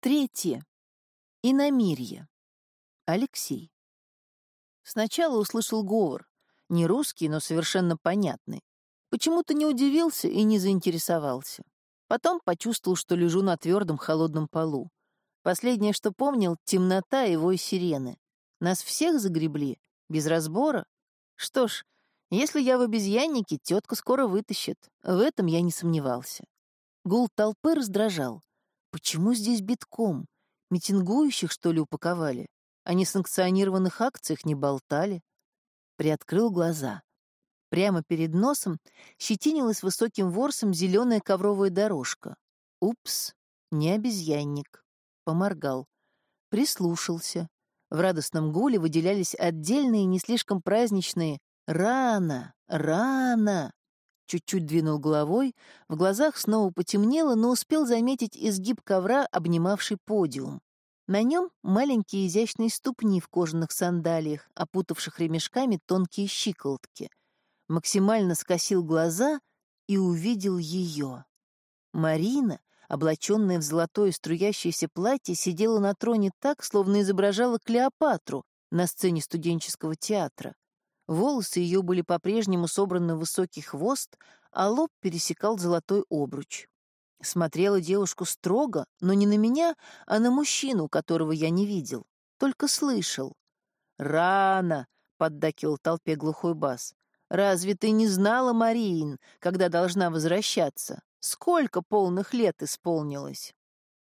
Третье. Иномирье. Алексей. Сначала услышал говор. Не русский, но совершенно понятный. Почему-то не удивился и не заинтересовался. Потом почувствовал, что лежу на твердом холодном полу. Последнее, что помнил — темнота и вой сирены. Нас всех загребли, без разбора. Что ж, если я в обезьяннике, тетка скоро вытащит. В этом я не сомневался. Гул толпы раздражал. Почему здесь битком? Митингующих, что ли, упаковали? О несанкционированных акциях не болтали? Приоткрыл глаза. Прямо перед носом щетинилась высоким ворсом зеленая ковровая дорожка. Упс, не обезьянник. Поморгал. Прислушался. В радостном гуле выделялись отдельные, не слишком праздничные «Рано! Рано!» Чуть-чуть двинул головой, в глазах снова потемнело, но успел заметить изгиб ковра, обнимавший подиум. На нем маленькие изящные ступни в кожаных сандалиях, опутавших ремешками тонкие щиколотки. Максимально скосил глаза и увидел ее. Марина, облаченная в золотое струящееся платье, сидела на троне так, словно изображала Клеопатру на сцене студенческого театра. Волосы ее были по-прежнему собраны в высокий хвост, а лоб пересекал золотой обруч. Смотрела девушку строго, но не на меня, а на мужчину, которого я не видел, только слышал. «Рано!» — поддакивал толпе глухой бас. «Разве ты не знала, Мариин, когда должна возвращаться? Сколько полных лет исполнилось?»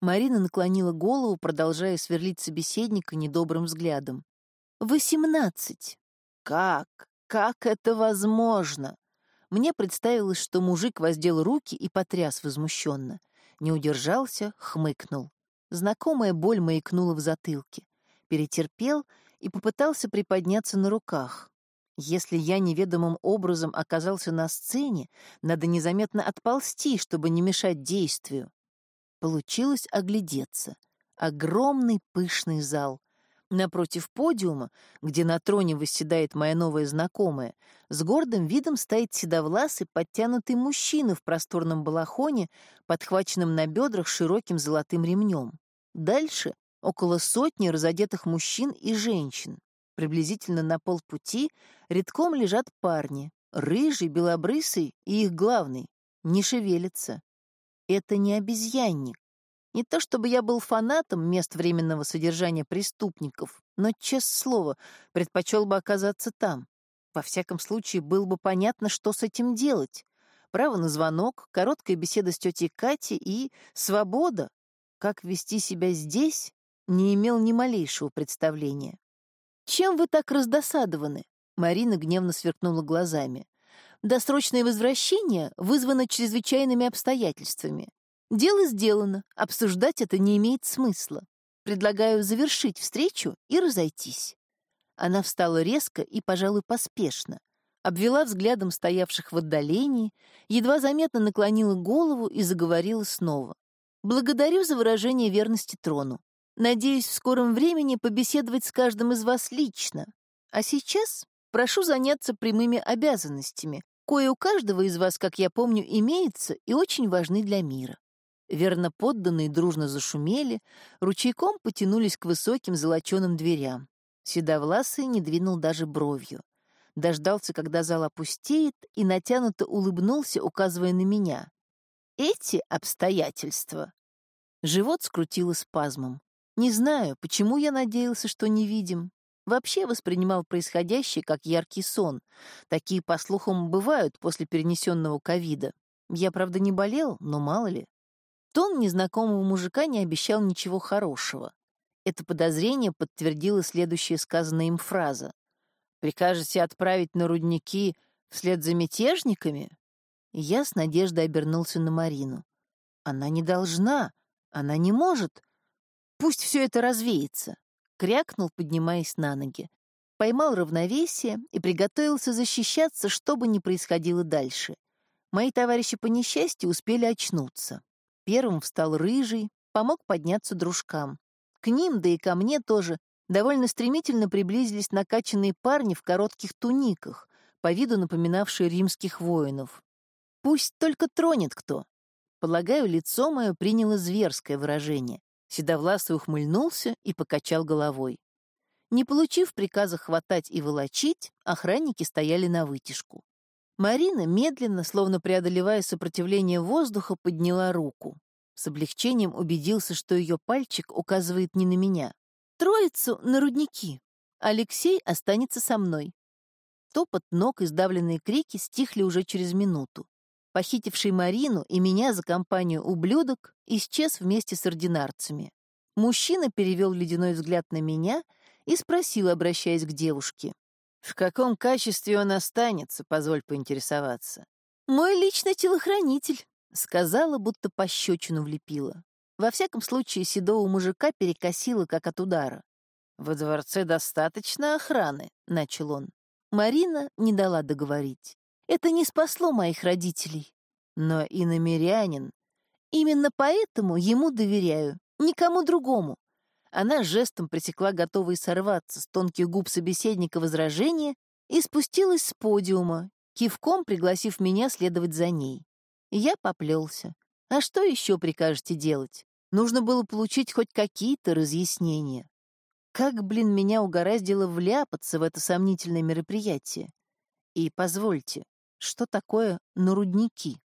Марина наклонила голову, продолжая сверлить собеседника недобрым взглядом. «Восемнадцать!» Как? Как это возможно? Мне представилось, что мужик воздел руки и потряс возмущенно. Не удержался, хмыкнул. Знакомая боль маякнула в затылке. Перетерпел и попытался приподняться на руках. Если я неведомым образом оказался на сцене, надо незаметно отползти, чтобы не мешать действию. Получилось оглядеться. Огромный пышный зал — Напротив подиума, где на троне восседает моя новая знакомая, с гордым видом стоит седовласый, подтянутый мужчина в просторном балахоне, подхваченном на бедрах широким золотым ремнем. Дальше около сотни разодетых мужчин и женщин. Приблизительно на полпути редком лежат парни, рыжий, белобрысый и их главный, не шевелится. Это не обезьянник. Не то чтобы я был фанатом мест временного содержания преступников, но, честное слово, предпочел бы оказаться там. Во всяком случае, было бы понятно, что с этим делать. Право на звонок, короткая беседа с тетей Катей и свобода. Как вести себя здесь, не имел ни малейшего представления. «Чем вы так раздосадованы?» Марина гневно сверкнула глазами. «Досрочное возвращение вызвано чрезвычайными обстоятельствами. Дело сделано, обсуждать это не имеет смысла. Предлагаю завершить встречу и разойтись. Она встала резко и, пожалуй, поспешно. Обвела взглядом стоявших в отдалении, едва заметно наклонила голову и заговорила снова. «Благодарю за выражение верности трону. Надеюсь в скором времени побеседовать с каждым из вас лично. А сейчас прошу заняться прямыми обязанностями, кое у каждого из вас, как я помню, имеется и очень важны для мира. Верно подданные дружно зашумели, ручейком потянулись к высоким золоченым дверям. Седовласый не двинул даже бровью. Дождался, когда зал опустеет, и натянуто улыбнулся, указывая на меня. Эти обстоятельства. Живот скрутило спазмом. Не знаю, почему я надеялся, что не видим. Вообще воспринимал происходящее как яркий сон. Такие, по слухам, бывают после перенесенного ковида. Я, правда, не болел, но мало ли. Тон незнакомого мужика не обещал ничего хорошего. Это подозрение подтвердила следующая сказанная им фраза. «Прикажете отправить на рудники вслед за мятежниками?» я с надеждой обернулся на Марину. «Она не должна, она не может. Пусть все это развеется», — крякнул, поднимаясь на ноги. Поймал равновесие и приготовился защищаться, что бы ни происходило дальше. Мои товарищи по несчастью успели очнуться. Первым встал рыжий, помог подняться дружкам. К ним, да и ко мне тоже, довольно стремительно приблизились накачанные парни в коротких туниках, по виду напоминавшие римских воинов. Пусть только тронет кто. Полагаю, лицо мое приняло зверское выражение. Седовласый ухмыльнулся и покачал головой. Не получив приказа хватать и волочить, охранники стояли на вытяжку. Марина медленно, словно преодолевая сопротивление воздуха, подняла руку. С облегчением убедился, что ее пальчик указывает не на меня. «Троицу на рудники. Алексей останется со мной». Топот ног и сдавленные крики стихли уже через минуту. Похитивший Марину и меня за компанию ублюдок исчез вместе с ординарцами. Мужчина перевел ледяной взгляд на меня и спросил, обращаясь к девушке. «В каком качестве он останется, позволь поинтересоваться?» «Мой личный телохранитель», — сказала, будто пощечину влепила. Во всяком случае, седого мужика перекосило, как от удара. «Во дворце достаточно охраны», — начал он. Марина не дала договорить. Это не спасло моих родителей. Но и намерянин. Именно поэтому ему доверяю, никому другому. Она жестом пресекла готовые сорваться с тонких губ собеседника возражения и спустилась с подиума, кивком пригласив меня следовать за ней. Я поплелся. А что еще прикажете делать? Нужно было получить хоть какие-то разъяснения. Как, блин, меня угораздило вляпаться в это сомнительное мероприятие? И позвольте, что такое нарудники.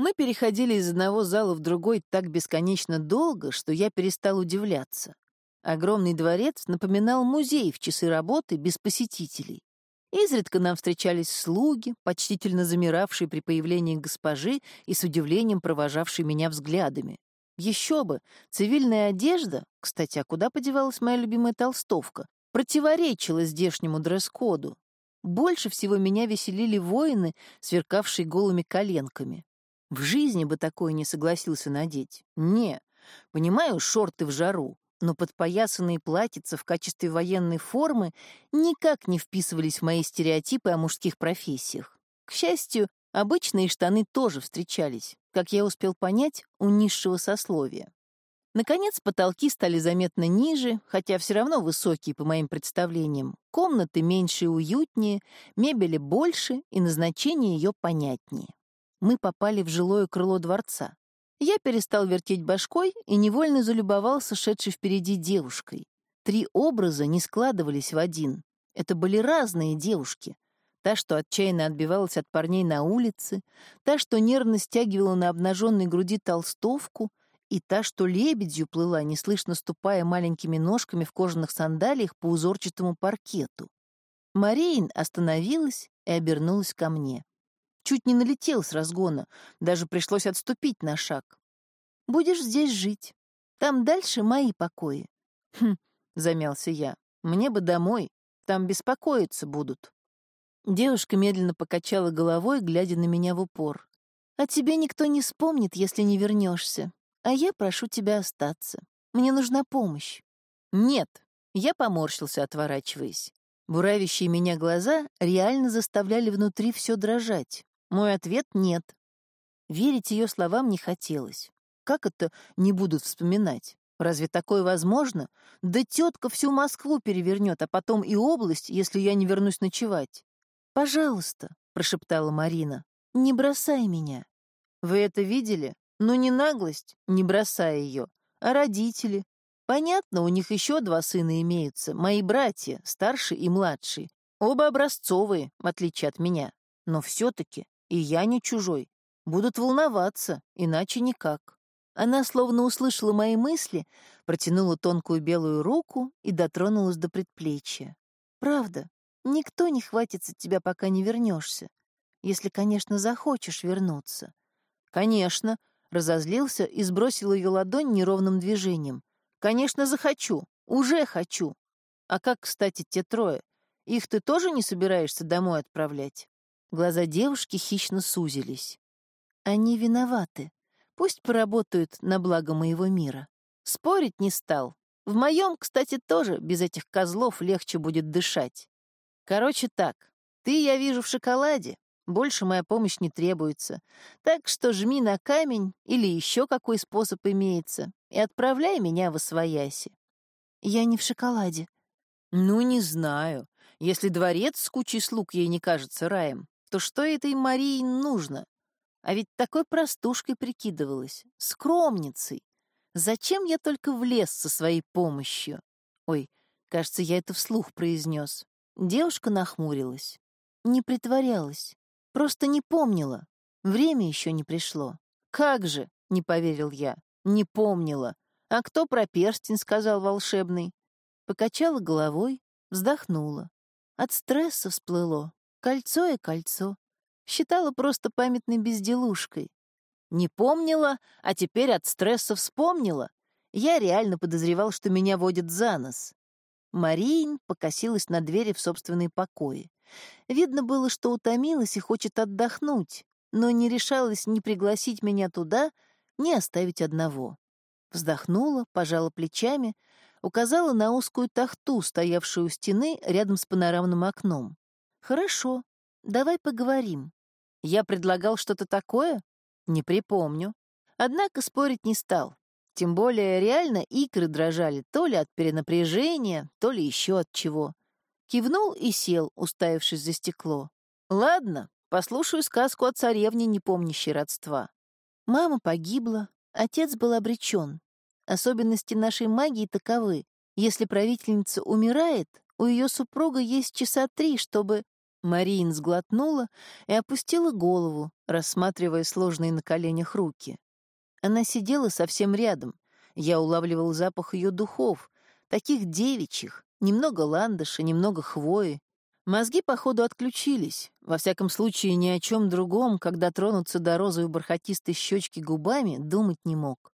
Мы переходили из одного зала в другой так бесконечно долго, что я перестал удивляться. Огромный дворец напоминал музей в часы работы без посетителей. Изредка нам встречались слуги, почтительно замиравшие при появлении госпожи и с удивлением провожавшие меня взглядами. Еще бы, цивильная одежда, кстати, а куда подевалась моя любимая толстовка, противоречила здешнему дресс-коду. Больше всего меня веселили воины, сверкавшие голыми коленками. В жизни бы такое не согласился надеть. Не, понимаю, шорты в жару, но подпоясанные платьица в качестве военной формы никак не вписывались в мои стереотипы о мужских профессиях. К счастью, обычные штаны тоже встречались, как я успел понять, у низшего сословия. Наконец, потолки стали заметно ниже, хотя все равно высокие по моим представлениям. Комнаты меньше и уютнее, мебели больше и назначение ее понятнее. Мы попали в жилое крыло дворца. Я перестал вертеть башкой и невольно залюбовался шедшей впереди девушкой. Три образа не складывались в один. Это были разные девушки. Та, что отчаянно отбивалась от парней на улице, та, что нервно стягивала на обнаженной груди толстовку, и та, что лебедью плыла, неслышно ступая маленькими ножками в кожаных сандалиях по узорчатому паркету. Марейн остановилась и обернулась ко мне. Чуть не налетел с разгона, даже пришлось отступить на шаг. «Будешь здесь жить. Там дальше мои покои». «Хм», — замялся я, — «мне бы домой, там беспокоиться будут». Девушка медленно покачала головой, глядя на меня в упор. «О тебе никто не вспомнит, если не вернешься. А я прошу тебя остаться. Мне нужна помощь». «Нет», — я поморщился, отворачиваясь. Буравящие меня глаза реально заставляли внутри все дрожать. Мой ответ — нет. Верить ее словам не хотелось. Как это не будут вспоминать? Разве такое возможно? Да тетка всю Москву перевернет, а потом и область, если я не вернусь ночевать. «Пожалуйста», — прошептала Марина, — «не бросай меня». «Вы это видели?» Но не наглость, не бросая ее, а родители. Понятно, у них еще два сына имеются, мои братья, старший и младший. Оба образцовые, в отличие от меня. Но все-таки и я не чужой. Будут волноваться, иначе никак. Она словно услышала мои мысли, протянула тонкую белую руку и дотронулась до предплечья. «Правда, никто не хватится тебя, пока не вернешься. Если, конечно, захочешь вернуться». «Конечно», Разозлился и сбросил ее ладонь неровным движением. «Конечно, захочу. Уже хочу. А как, кстати, те трое? Их ты тоже не собираешься домой отправлять?» Глаза девушки хищно сузились. «Они виноваты. Пусть поработают на благо моего мира. Спорить не стал. В моем, кстати, тоже без этих козлов легче будет дышать. Короче так, ты, я вижу, в шоколаде, больше моя помощь не требуется. Так что жми на камень или еще какой способ имеется и отправляй меня в освояси. Я не в шоколаде. Ну, не знаю. Если дворец с кучей слуг ей не кажется раем, то что этой Марии нужно? А ведь такой простушкой прикидывалась, скромницей. Зачем я только влез со своей помощью? Ой, кажется, я это вслух произнес. Девушка нахмурилась. Не притворялась. Просто не помнила. Время еще не пришло. «Как же?» — не поверил я. «Не помнила. А кто про перстень?» — сказал волшебный. Покачала головой, вздохнула. От стресса всплыло. Кольцо и кольцо. Считала просто памятной безделушкой. Не помнила, а теперь от стресса вспомнила. Я реально подозревал, что меня водят за нос. Мариин покосилась на двери в собственные покои. Видно было, что утомилась и хочет отдохнуть, но не решалась ни пригласить меня туда, ни оставить одного. Вздохнула, пожала плечами, указала на узкую тахту, стоявшую у стены рядом с панорамным окном. «Хорошо, давай поговорим. Я предлагал что-то такое? Не припомню. Однако спорить не стал. Тем более реально икры дрожали то ли от перенапряжения, то ли еще от чего. Кивнул и сел, уставившись за стекло. «Ладно, послушаю сказку о царевне, не помнящей родства». Мама погибла, отец был обречен. Особенности нашей магии таковы. Если правительница умирает, у ее супруга есть часа три, чтобы... Мариин сглотнула и опустила голову, рассматривая сложные на коленях руки. Она сидела совсем рядом. Я улавливал запах ее духов, таких девичьих, немного ландыша, немного хвои. Мозги, походу, отключились. Во всяком случае, ни о чем другом, когда тронуться до розовой бархатистой щечки губами, думать не мог.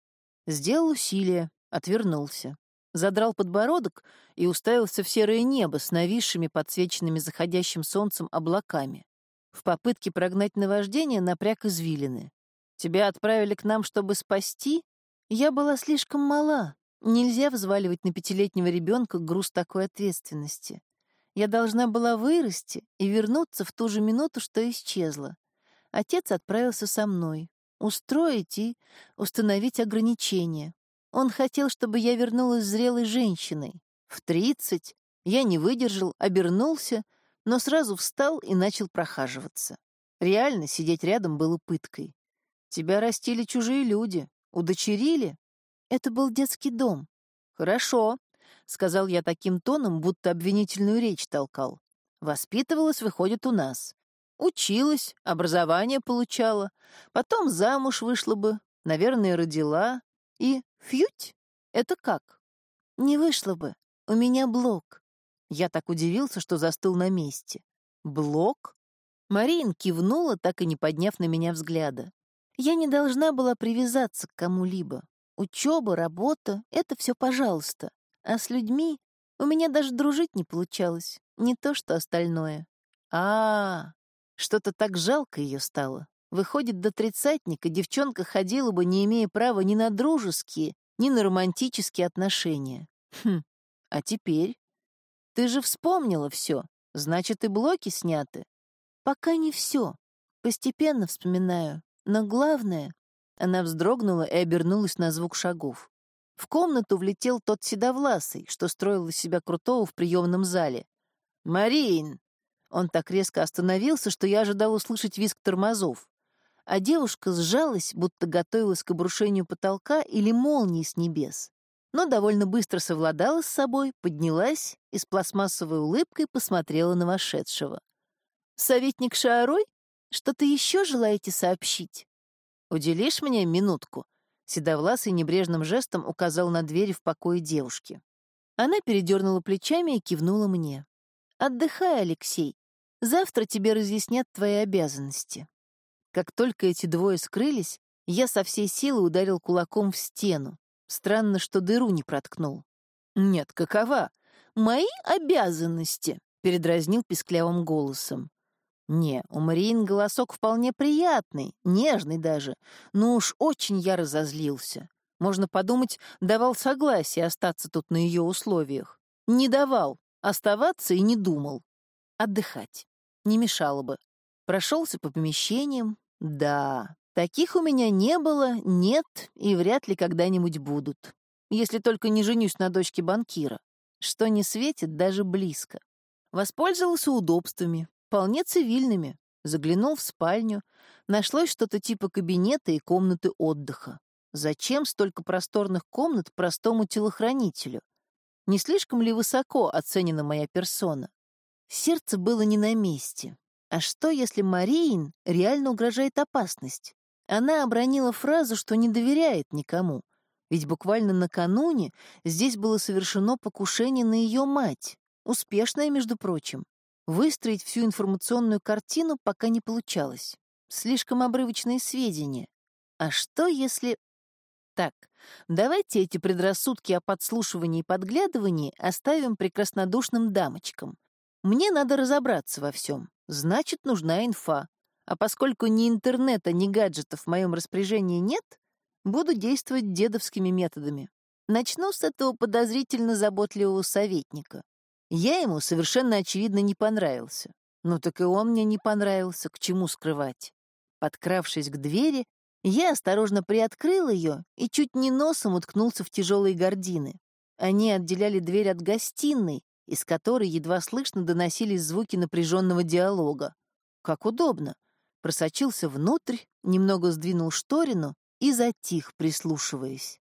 Сделал усилие, отвернулся. Задрал подбородок и уставился в серое небо с нависшими, подсвеченными заходящим солнцем облаками. В попытке прогнать наваждение напряг извилины. Тебя отправили к нам, чтобы спасти? Я была слишком мала. Нельзя взваливать на пятилетнего ребенка груз такой ответственности. Я должна была вырасти и вернуться в ту же минуту, что исчезла. Отец отправился со мной. Устроить и установить ограничения. Он хотел, чтобы я вернулась зрелой женщиной. В тридцать я не выдержал, обернулся, но сразу встал и начал прохаживаться. Реально сидеть рядом было пыткой. Тебя растили чужие люди, удочерили. Это был детский дом. Хорошо, — сказал я таким тоном, будто обвинительную речь толкал. Воспитывалась, выходит, у нас. Училась, образование получала, потом замуж вышла бы, наверное, родила. И фьють? Это как? Не вышло бы. У меня блок. Я так удивился, что застыл на месте. Блок? Марин кивнула, так и не подняв на меня взгляда. Я не должна была привязаться к кому-либо. Учеба, работа — это все пожалуйста. А с людьми у меня даже дружить не получалось, не то что остальное. А, -а, -а что-то так жалко ее стало. Выходит, до тридцатника девчонка ходила бы, не имея права ни на дружеские, ни на романтические отношения. Хм, а теперь? Ты же вспомнила все, значит, и блоки сняты. Пока не все. Постепенно вспоминаю. Но главное... Она вздрогнула и обернулась на звук шагов. В комнату влетел тот седовласый, что строил из себя крутого в приемном зале. «Марин!» Он так резко остановился, что я ожидал услышать визг тормозов. А девушка сжалась, будто готовилась к обрушению потолка или молнии с небес. Но довольно быстро совладала с собой, поднялась и с пластмассовой улыбкой посмотрела на вошедшего. «Советник Шаарой, что-то еще желаете сообщить?» «Уделишь мне минутку?» Седовласый небрежным жестом указал на дверь в покое девушки. Она передернула плечами и кивнула мне. «Отдыхай, Алексей. Завтра тебе разъяснят твои обязанности». Как только эти двое скрылись, я со всей силы ударил кулаком в стену. Странно, что дыру не проткнул. «Нет, какова? Мои обязанности!» — передразнил писклявым голосом. «Не, у Мариин голосок вполне приятный, нежный даже, но уж очень я разозлился. Можно подумать, давал согласие остаться тут на ее условиях. Не давал, оставаться и не думал. Отдыхать. Не мешало бы. Прошелся по помещениям. Да, таких у меня не было, нет и вряд ли когда-нибудь будут. Если только не женюсь на дочке банкира, что не светит даже близко. Воспользовался удобствами, вполне цивильными. Заглянул в спальню. Нашлось что-то типа кабинета и комнаты отдыха. Зачем столько просторных комнат простому телохранителю? Не слишком ли высоко оценена моя персона? Сердце было не на месте. А что, если Мариин реально угрожает опасность? Она обронила фразу, что не доверяет никому, ведь буквально накануне здесь было совершено покушение на ее мать, успешное, между прочим. Выстроить всю информационную картину пока не получалось. Слишком обрывочные сведения. А что, если... Так, давайте эти предрассудки о подслушивании и подглядывании оставим прекраснодушным дамочкам. Мне надо разобраться во всем. Значит, нужна инфа. А поскольку ни интернета, ни гаджетов в моем распоряжении нет, буду действовать дедовскими методами. Начну с этого подозрительно заботливого советника. Я ему совершенно очевидно не понравился. Ну так и он мне не понравился, к чему скрывать. Подкравшись к двери, я осторожно приоткрыл ее и чуть не носом уткнулся в тяжелые гардины. Они отделяли дверь от гостиной, из которой едва слышно доносились звуки напряженного диалога. Как удобно. Просочился внутрь, немного сдвинул шторину и затих, прислушиваясь.